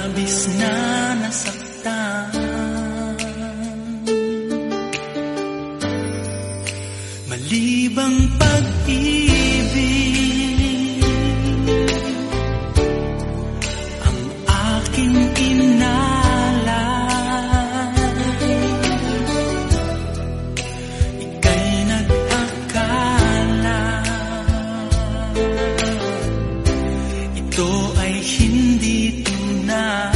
labis na nasaktan. Malibang pag-ibig Ang aking inalay Ika'y nag-akala. Ito ay hindi now.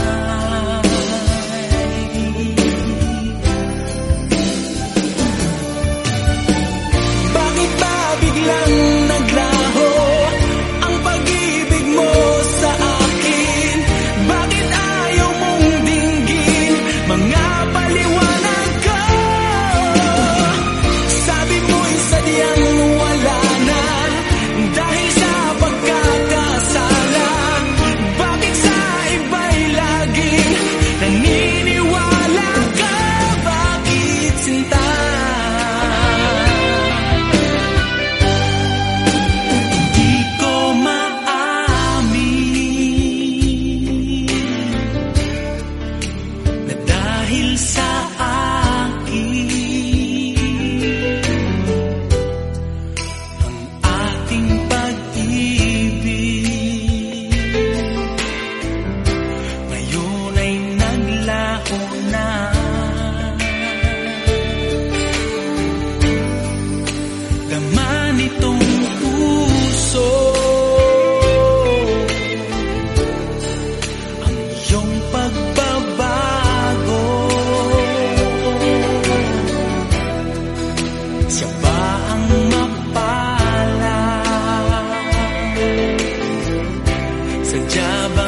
senja